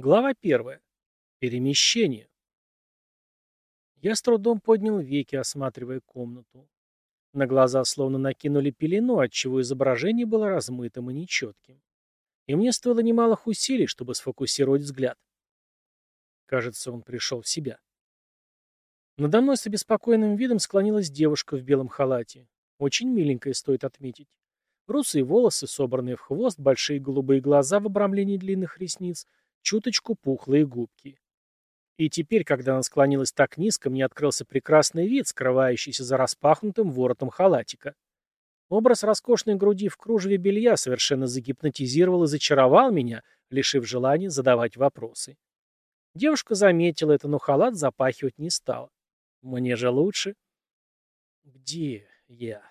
Глава первая. Перемещение. Я с трудом поднял веки, осматривая комнату. На глаза словно накинули пелену, отчего изображение было размытым и нечетким. И мне стоило немалых усилий, чтобы сфокусировать взгляд. Кажется, он пришел в себя. Надо мной с обеспокоенным видом склонилась девушка в белом халате. Очень миленькая, стоит отметить. Русые волосы, собранные в хвост, большие голубые глаза в обрамлении длинных ресниц — чуточку пухлые губки. И теперь, когда она склонилась так низко, мне открылся прекрасный вид, скрывающийся за распахнутым воротом халатика. Образ роскошной груди в кружеве белья совершенно загипнотизировал и зачаровал меня, лишив желания задавать вопросы. Девушка заметила это, но халат запахивать не стала. Мне же лучше. Где я?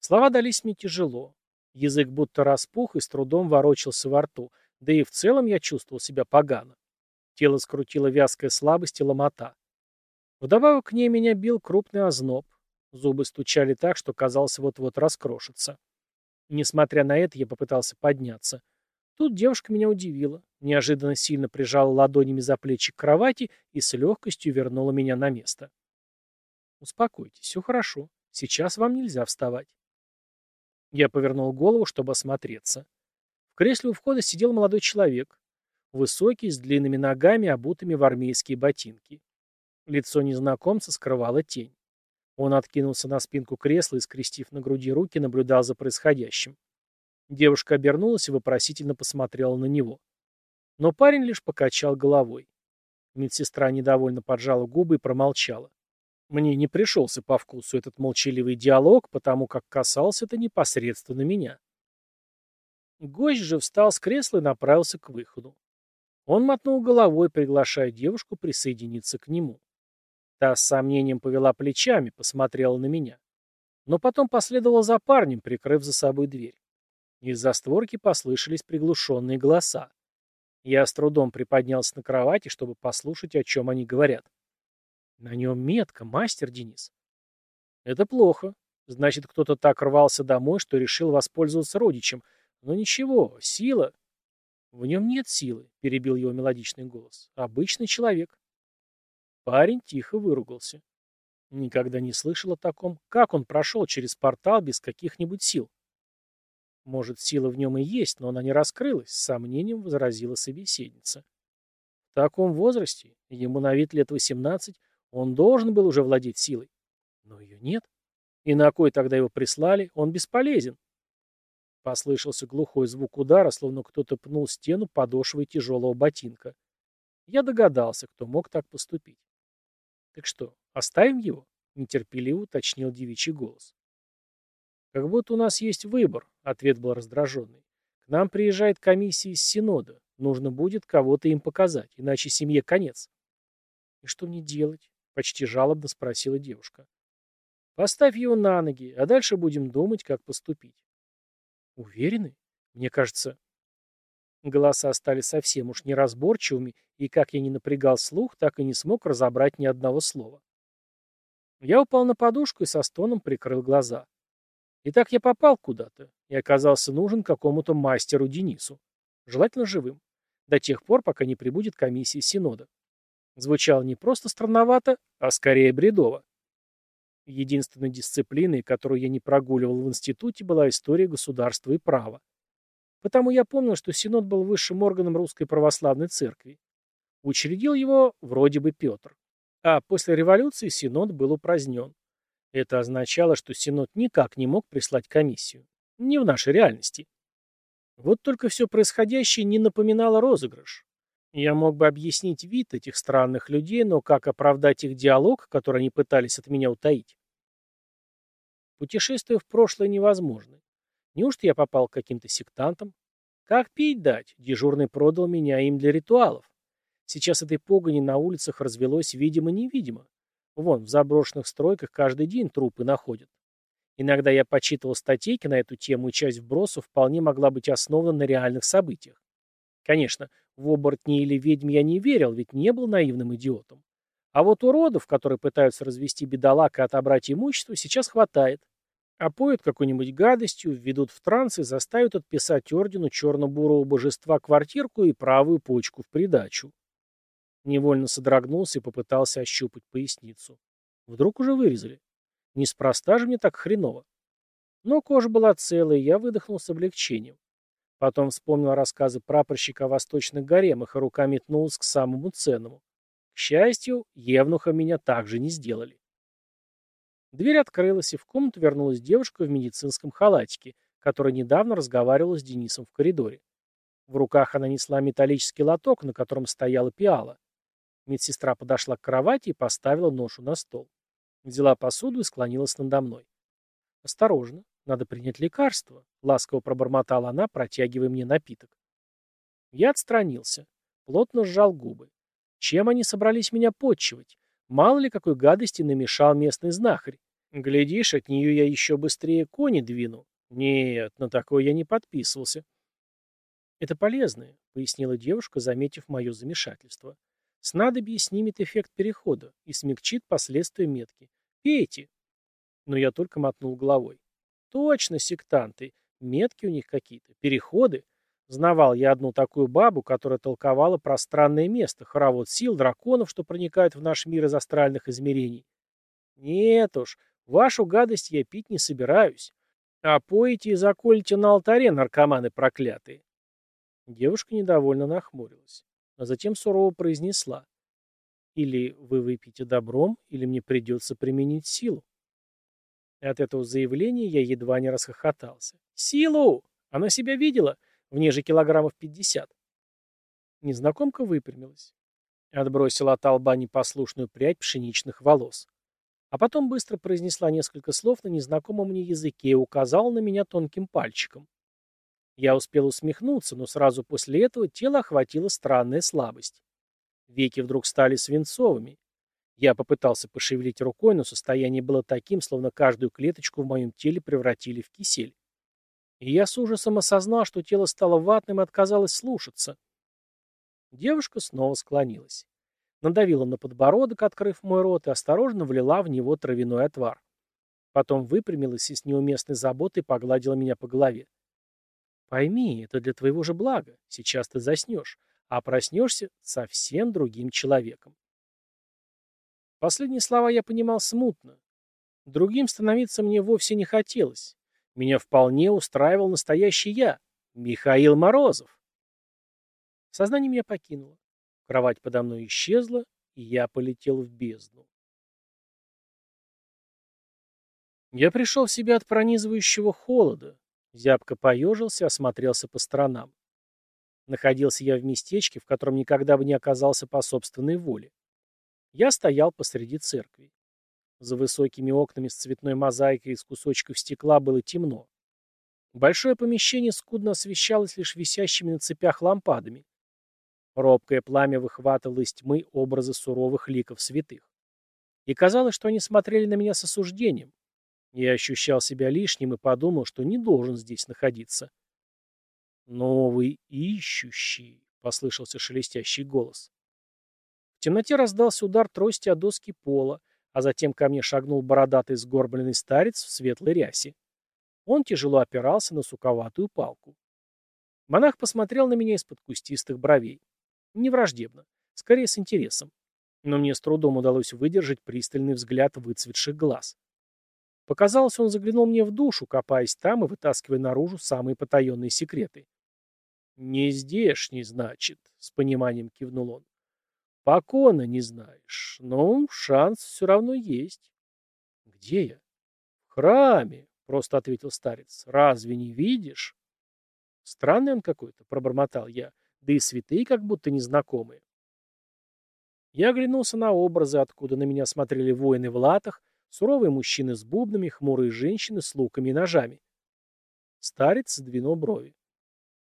Слова дались мне тяжело. Язык будто распух и с трудом ворочался во рту. Да и в целом я чувствовал себя погано. Тело скрутило вязкая слабость и ломота. Вдобавок к ней меня бил крупный озноб. Зубы стучали так, что казалось вот-вот раскрошится. Несмотря на это, я попытался подняться. Тут девушка меня удивила, неожиданно сильно прижала ладонями за плечи к кровати и с легкостью вернула меня на место. «Успокойтесь, все хорошо. Сейчас вам нельзя вставать». Я повернул голову, чтобы осмотреться кресле у входа сидел молодой человек. Высокий, с длинными ногами, обутыми в армейские ботинки. Лицо незнакомца скрывала тень. Он откинулся на спинку кресла и, скрестив на груди руки, наблюдал за происходящим. Девушка обернулась и вопросительно посмотрела на него. Но парень лишь покачал головой. Медсестра недовольно поджала губы и промолчала. Мне не пришелся по вкусу этот молчаливый диалог, потому как касался это непосредственно меня. Гость же встал с кресла и направился к выходу. Он мотнул головой, приглашая девушку присоединиться к нему. Та с сомнением повела плечами, посмотрела на меня. Но потом последовала за парнем, прикрыв за собой дверь. Из-за створки послышались приглушенные голоса. Я с трудом приподнялся на кровати, чтобы послушать, о чем они говорят. На нем метка, мастер Денис. Это плохо. Значит, кто-то так рвался домой, что решил воспользоваться родичем — но ничего, сила... В нем нет силы, перебил его мелодичный голос. Обычный человек. Парень тихо выругался. Никогда не слышал о таком. Как он прошел через портал без каких-нибудь сил? Может, сила в нем и есть, но она не раскрылась, с сомнением возразила собеседница. В таком возрасте, ему на вид лет восемнадцать, он должен был уже владеть силой. Но ее нет. И на кой тогда его прислали? Он бесполезен. Послышался глухой звук удара, словно кто-то пнул стену подошвой тяжелого ботинка. Я догадался, кто мог так поступить. «Так что, оставим его?» — нетерпеливо уточнил девичий голос. «Как будто у нас есть выбор», — ответ был раздраженный. «К нам приезжает комиссия из Синода. Нужно будет кого-то им показать, иначе семье конец». «И что мне делать?» — почти жалобно спросила девушка. «Поставь его на ноги, а дальше будем думать, как поступить. Уверены? Мне кажется... Голоса стали совсем уж неразборчивыми, и как я не напрягал слух, так и не смог разобрать ни одного слова. Я упал на подушку и со стоном прикрыл глаза. И так я попал куда-то и оказался нужен какому-то мастеру Денису. Желательно живым. До тех пор, пока не прибудет комиссия Синода. Звучало не просто странновато, а скорее бредово. Единственной дисциплиной, которую я не прогуливал в институте, была история государства и права. Потому я помнил, что Синод был высшим органом Русской Православной Церкви. Учредил его вроде бы Петр. А после революции Синод был упразднен. Это означало, что Синод никак не мог прислать комиссию. Не в нашей реальности. Вот только все происходящее не напоминало розыгрыш. Я мог бы объяснить вид этих странных людей, но как оправдать их диалог, который они пытались от меня утаить? Путешествие в прошлое невозможно. Неужто я попал к каким-то сектантам? Как пить дать? Дежурный продал меня им для ритуалов. Сейчас этой погони на улицах развелось видимо-невидимо. Вон, в заброшенных стройках каждый день трупы находят. Иногда я почитывал статейки на эту тему, и часть вбросов вполне могла быть основана на реальных событиях. Конечно, в оборотни или ведьм я не верил, ведь не был наивным идиотом. А вот уродов, которые пытаются развести бедолаг и отобрать имущество, сейчас хватает. Опоют какой-нибудь гадостью, введут в транс и заставят отписать ордену черно-бурого божества квартирку и правую почку в придачу. Невольно содрогнулся и попытался ощупать поясницу. Вдруг уже вырезали. Неспроста же мне так хреново. Но кожа была целая, я выдохнул с облегчением. Потом вспомнил рассказы прапорщика о восточных гаремах, и рука метнулась к самому ценному. К счастью, евнуха меня также не сделали. Дверь открылась, и в комнату вернулась девушка в медицинском халатике, которая недавно разговаривала с Денисом в коридоре. В руках она несла металлический лоток, на котором стояла пиала. Медсестра подошла к кровати и поставила ношу на стол. Взяла посуду и склонилась надо мной. «Осторожно, надо принять лекарство», — ласково пробормотала она, протягивая мне напиток. Я отстранился, плотно сжал губы. Чем они собрались меня подчивать? Мало ли какой гадости намешал местный знахарь. Глядишь, от нее я еще быстрее кони двину. Нет, на такое я не подписывался. «Это полезное», — пояснила девушка, заметив мое замешательство. Снадобье снимет эффект перехода и смягчит последствия метки. Пейте. Но я только мотнул головой. Точно, сектанты. Метки у них какие-то. Переходы. Знавал я одну такую бабу, которая толковала про странное место, хоровод сил, драконов, что проникают в наш мир из астральных измерений. Нет уж, вашу гадость я пить не собираюсь. А поете и заколите на алтаре, наркоманы проклятые. Девушка недовольно нахмурилась а затем сурово произнесла. «Или вы выпьете добром, или мне придется применить силу». И от этого заявления я едва не расхохотался. «Силу! Она себя видела? В ней же килограммов пятьдесят». Незнакомка выпрямилась. Отбросила от лба непослушную прядь пшеничных волос. А потом быстро произнесла несколько слов на незнакомом мне языке и указала на меня тонким пальчиком. Я успел усмехнуться, но сразу после этого тело охватила странная слабость. Веки вдруг стали свинцовыми. Я попытался пошевелить рукой, но состояние было таким, словно каждую клеточку в моем теле превратили в кисель. И я с ужасом осознал, что тело стало ватным и отказалось слушаться. Девушка снова склонилась. Надавила на подбородок, открыв мой рот, и осторожно влила в него травяной отвар. Потом выпрямилась и с неуместной заботой погладила меня по голове. Пойми, это для твоего же блага. Сейчас ты заснешь, а проснешься совсем другим человеком. Последние слова я понимал смутно. Другим становиться мне вовсе не хотелось. Меня вполне устраивал настоящий я, Михаил Морозов. Сознание меня покинуло. Кровать подо мной исчезла, и я полетел в бездну. Я пришел в себя от пронизывающего холода, Зябко поежился, осмотрелся по сторонам. Находился я в местечке, в котором никогда бы не оказался по собственной воле. Я стоял посреди церкви. За высокими окнами с цветной мозаикой из кусочков стекла было темно. Большое помещение скудно освещалось лишь висящими на цепях лампадами. Робкое пламя выхватывало из тьмы образы суровых ликов святых. И казалось, что они смотрели на меня с осуждением, я ощущал себя лишним и подумал, что не должен здесь находиться. «Новый ищущий», — послышался шелестящий голос. В темноте раздался удар трости о доски пола, а затем ко мне шагнул бородатый сгорбленный старец в светлой рясе. Он тяжело опирался на суковатую палку. Монах посмотрел на меня из-под кустистых бровей. Не враждебно, скорее с интересом. Но мне с трудом удалось выдержать пристальный взгляд выцветших глаз. Показалось, он заглянул мне в душу, копаясь там и вытаскивая наружу самые потаенные секреты. «Не здешний, значит», — с пониманием кивнул он. «Покона не знаешь, но шанс все равно есть». «Где я?» «В храме», — просто ответил старец. «Разве не видишь?» «Странный он какой-то», — пробормотал я, да и святые как будто незнакомые. Я оглянулся на образы, откуда на меня смотрели воины в латах, Суровые мужчины с бубнами, хмурые женщины с луками и ножами. Старец сдвинул брови.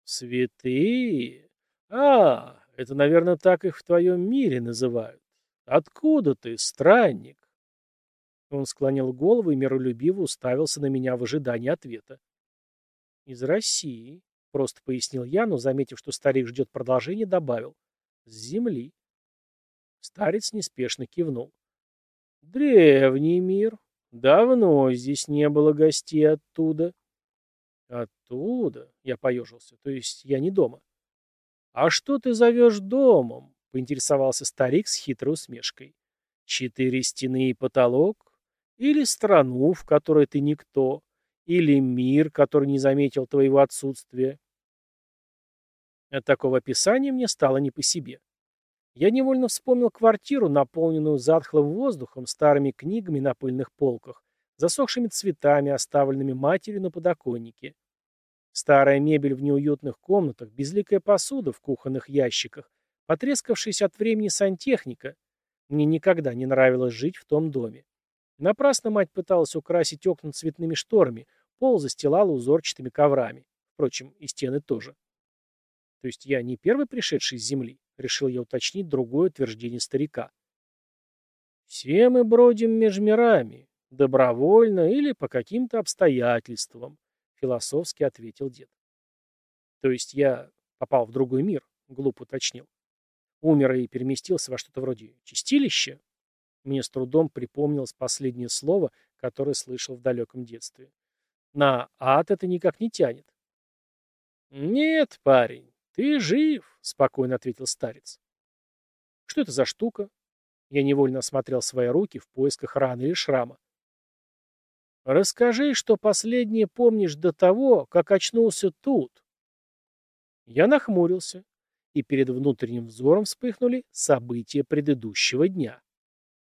«Святые? А, это, наверное, так их в твоем мире называют. Откуда ты, странник?» Он склонил голову и миролюбиво уставился на меня в ожидании ответа. «Из России», — просто пояснил я, но, заметив, что старик ждет продолжения, добавил. «С земли». Старец неспешно кивнул. Древний мир, Давно здесь не было гостей оттуда. Оттуда? Я поежился. То есть я не дома. А что ты зовешь домом? Поинтересовался старик с хитрой усмешкой. Четыре стены и потолок? Или страну, в которой ты никто? Или мир, который не заметил твоего отсутствия? От такого описания мне стало не по себе. Я невольно вспомнил квартиру, наполненную затхлым воздухом, старыми книгами на пыльных полках, засохшими цветами, оставленными матерью на подоконнике. Старая мебель в неуютных комнатах, безликая посуда в кухонных ящиках, потрескавшаяся от времени сантехника. Мне никогда не нравилось жить в том доме. Напрасно мать пыталась украсить окна цветными шторами, пол застилала узорчатыми коврами. Впрочем, и стены тоже. То есть я не первый пришедший с земли, решил я уточнить другое утверждение старика. Все мы бродим меж мирами, добровольно или по каким-то обстоятельствам, философски ответил дед. То есть я попал в другой мир, глупо уточнил. Умер и переместился во что-то вроде чистилища. Мне с трудом припомнилось последнее слово, которое слышал в далеком детстве. На ад это никак не тянет. Нет, парень, ты жив, спокойно ответил старец. Что это за штука? Я невольно осмотрел свои руки в поисках раны или шрама. Расскажи, что последнее помнишь до того, как очнулся тут. Я нахмурился, и перед внутренним взором вспыхнули события предыдущего дня.